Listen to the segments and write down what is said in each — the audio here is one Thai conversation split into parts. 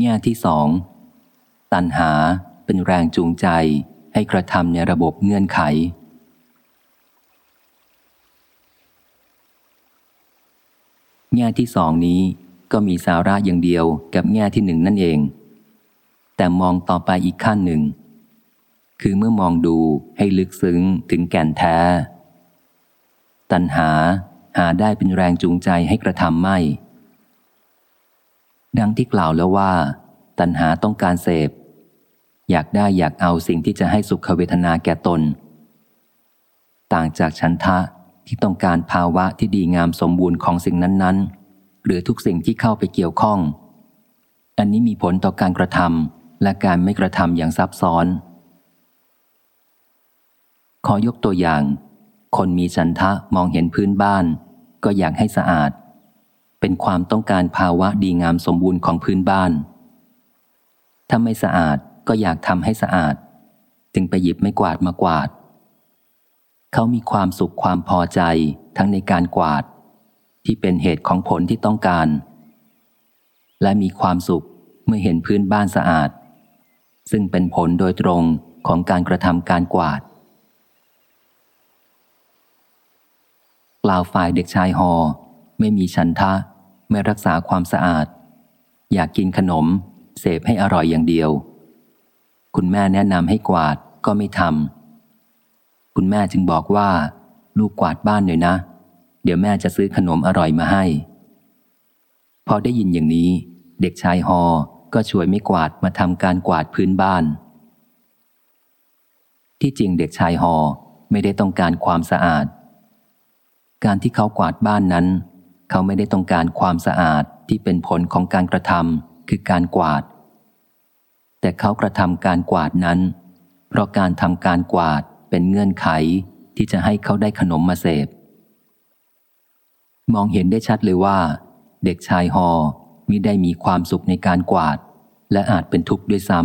แง่ที่สอง ตัณหาเป็นแรงจูงใจให้กระทำในระบบเงื่อนไข แง่ที่สองนี้ก็มีสาระอย่างเดียวกับแง่ที่หนึ่งนั่นเอง แต่มองต่อไปอีกขั้นหนึ่ง คือเมื่อมองดูให้ลึกซึ้งถึงแก่นแท้ ตัณหาหาได้เป็นแรงจูงใจให้กระทำไม่ ดังที่กล่าวแล้วว่า ตัณหาต้องการเสพ อยากได้อยากเอาสิ่งที่จะให้สุขเวทนาแก่ตน ต่างจากฉันทะที่ต้องการภาวะที่ดีงามสมบูรณ์ของสิ่งนั้นๆ หรือทุกสิ่งที่เข้าไปเกี่ยวข้อง อันนี้มีผลต่อการกระทำและการไม่กระทำอย่างซับซ้อน ขอยกตัวอย่าง คนมีฉันทะมองเห็นพื้นบ้าน ก็อยากให้สะอาด เป็นความต้องการภาวะดีงามสมบูรณ์ของพื้นบ้าน ถ้าไม่สะอาดก็อยากทำให้สะอาด จึงไปหยิบไม่กวาดมากวาด เขามีความสุขความพอใจทั้งในการกวาด ที่เป็นเหตุของผลที่ต้องการ และมีความสุขเมื่อเห็นพื้นบ้านสะอาด ซึ่งเป็นผลโดยตรงของการกระทำการกวาดกล่าวฝ่ายเด็กชายฮอ ไม่มีฉันทะ ไม่รักษาความสะอาด อยากกินขนม เสพให้อร่อยอย่างเดียว คุณแม่แนะนำให้กวาดก็ไม่ทำคุณแม่จึงบอกว่า ลูกกวาดบ้านหน่อยนะ เดี๋ยวแม่จะซื้อขนมอร่อยมาให้ พอได้ยินอย่างนี้ เด็กชายฮอก็ช่วยไม่กวาดมาทำการกวาดพื้นบ้าน ที่จริงเด็กชายฮอไม่ได้ต้องการความสะอาด การที่เขากวาดบ้านนั้น เขาไม่ได้ต้องการความสะอาดที่เป็นผลของการกระทำคือการกวาด แต่เขากระทำการกวาดนั้น เพราะการทำการกวาดเป็นเงื่อนไขที่จะให้เขาได้ขนมมาเสพ มองเห็นได้ชัดเลยว่า เด็กชายฮอมิได้มีความสุขในการกวาด และอาจเป็นทุกข์ด้วยซ้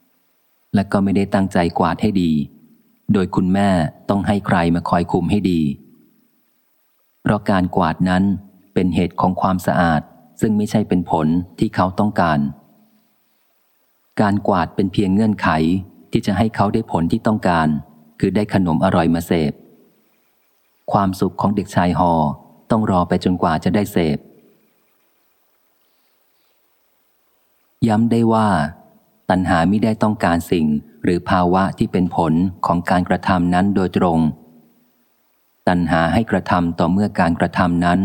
ำและก็ไม่ได้ตั้งใจกวาดให้ดี โดยคุณแม่ต้องให้ใครมาคอยคุมให้ดี เพราะการกวาดนั้นเป็นเหตุของความสะอาด ซึ่งไม่ใช่เป็นผลที่เขาต้องการ การกวาดเป็นเพียงเงื่อนไขที่จะให้เขาได้ผลที่ต้องการ คือได้ขนมอร่อยมาเสพ ความสุขของเด็กชายฮอต้องรอไปจนกว่าจะได้เสพ ย้ำได้ว่า ตัณหาไม่ได้ต้องการสิ่งหรือภาวะที่เป็นผลของการกระทำนั้นโดยตรง ตัณหาให้กระทำต่อเมื่อการกระทำนั้น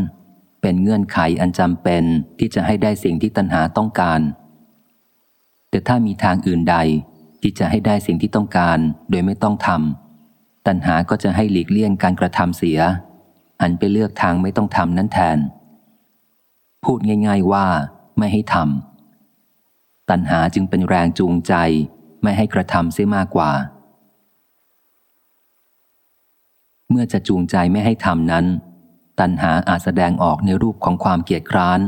เป็นเงื่อนไขอันจำเป็นที่จะให้ได้สิ่งที่ตัณหาต้องการ แต่ถ้ามีทางอื่นใดที่จะให้ได้สิ่งที่ต้องการโดยไม่ต้องทำตัณหาก็จะให้หลีกเลี่ยงการกระทำเสีย หันไปเลือกทางไม่ต้องทำนั้นแทน พูดง่าย ๆว่าไม่ให้ทำตัณหาจึงเป็นแรงจูงใจไม่ให้กระทำเสียมากกว่า เมื่อจะจูงใจไม่ให้ทำนั้น ตัณหาอาจแสดงออกในรูปของความเกียดคร้าน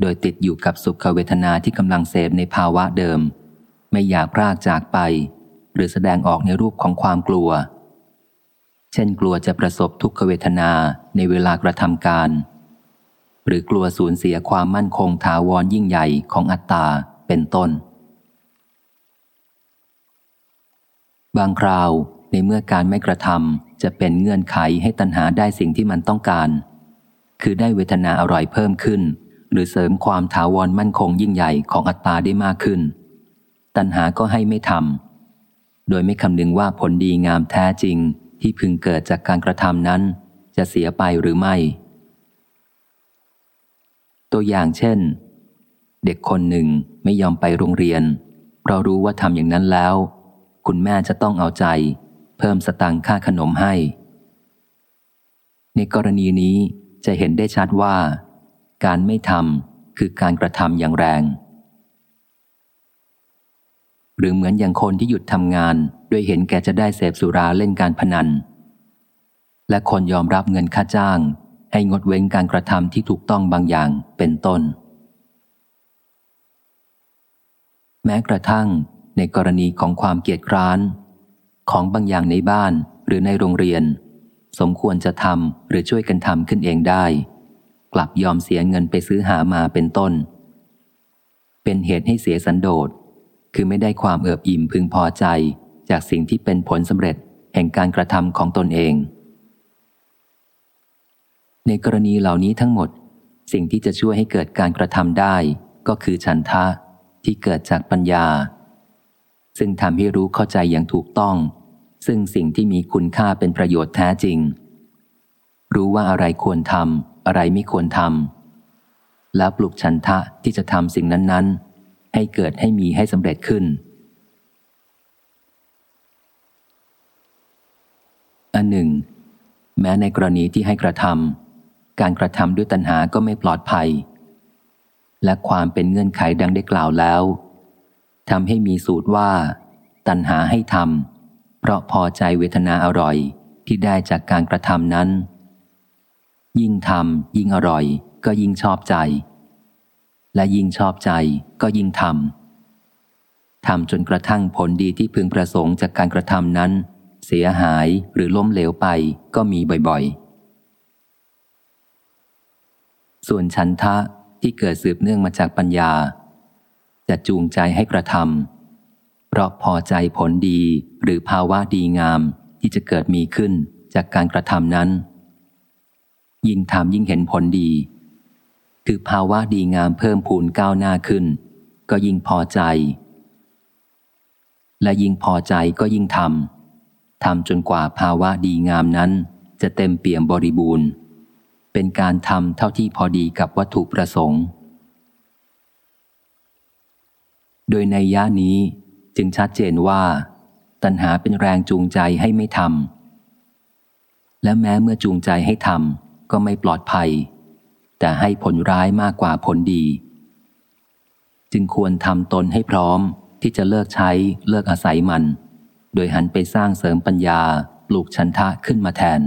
โดยติดอยู่กับสุขเวทนาที่กำลังเสพในภาวะเดิม ไม่อยากพรากจากไป หรือแสดงออกในรูปของความกลัว เช่นกลัวจะประสบทุกขเวทนาในเวลากระทำการ หรือกลัวสูญเสียความมั่นคงถาวรยิ่งใหญ่ของอัตตาเป็นต้น บางคราวในเมื่อการไม่กระทำ จะเป็นเงื่อนไขให้ตัณหาได้สิ่งที่มันต้องการ คือได้เวทนาอร่อยเพิ่มขึ้น หรือเสริมความถาวรมั่นคงยิ่งใหญ่ของอัตตาได้มากขึ้น ตัณหาก็ให้ไม่ทำโดยไม่คำนึงว่าผลดีงามแท้จริงที่พึงเกิดจากการกระทำนั้น จะเสียไปหรือไม่ ตัวอย่างเช่น เด็กคนหนึ่งไม่ยอมไปโรงเรียน เพราะรู้ว่าทำอย่างนั้นแล้ว คุณแม่จะต้องเอาใจ เพิ่มสตังค่าขนมให้ ในกรณีนี้จะเห็นได้ชัดว่า การไม่ทำคือการกระทำอย่างแรง หรือเหมือนอย่างคนที่หยุดทำงานด้วยเห็นแก่จะได้เสพสุราเล่นการพนัน และคนยอมรับเงินค่าจ้าง ให้งดเว้นการกระทำที่ถูกต้องบางอย่างเป็นต้น แม้กระทั่งในกรณีของความเกียดคร้าน ของบางอย่างในบ้านหรือในโรงเรียน สมควรจะทำหรือช่วยกันทำขึ้นเองได้ กลับยอมเสียเงินไปซื้อหามาเป็นต้น เป็นเหตุให้เสียสันโดษ คือไม่ได้ความเอิบอิ่มพึงพอใจ จากสิ่งที่เป็นผลสำเร็จแห่งการกระทำของตนเอง ในกรณีเหล่านี้ทั้งหมด สิ่งที่จะช่วยให้เกิดการกระทำได้ ก็คือฉันทะที่เกิดจากปัญญา ซึ่งทำให้รู้เข้าใจอย่างถูกต้อง ซึ่งสิ่งที่มีคุณค่าเป็นประโยชน์แท้จริง รู้ว่าอะไรควรทำอะไรไม่ควรทำแล้วปลุกฉันทะที่จะทำสิ่งนั้น ๆ ให้เกิดให้มีให้สำเร็จขึ้น อันหนึ่ง แม้ในกรณีที่ให้กระทำการกระทำด้วยตัณหาก็ไม่ปลอดภัย และความเป็นเงื่อนไขดังได้กล่าวแล้ว ทำให้มีสูตรว่า ตัณหาให้ทำเพราะพอใจเวทนาอร่อยที่ได้จากการกระทำนั้น ยิ่งทำยิ่งอร่อย ก็ยิ่งชอบใจ และยิ่งชอบใจก็ยิ่งทำทำจนกระทั่งผลดีที่พึงประสงค์จากการกระทำนั้น เสียหายหรือล้มเหลวไปก็มีบ่อยๆ ส่วนชันทะที่เกิดสืบเนื่องมาจากปัญญา จะจูงใจให้กระทำเพราะพอใจผลดีหรือภาวะดีงามที่จะเกิดมีขึ้นจากการกระทำนั้น ยิ่งทำยิ่งเห็นผลดี คือภาวะดีงามเพิ่มพูนก้าวหน้าขึ้น ก็ยิ่งพอใจ และยิ่งพอใจก็ยิ่งทำทำจนกว่าภาวะดีงามนั้นจะเต็มเปี่ยมบริบูรณ์ เป็นการทำเท่าที่พอดีกับวัตถุประสงค์ โดยในย่านี้จึงชัดเจนว่า ตัณหาเป็นแรงจูงใจให้ไม่ทำและแม้เมื่อจูงใจให้ทำก็ไม่ปลอดภัย แต่ให้ผลร้ายมากกว่าผลดี จึงควรทำตนให้พร้อมที่จะเลิกใช้เลิกอาศัยมัน โดยหันไปสร้างเสริมปัญญาปลูกชันทะขึ้นมาแทน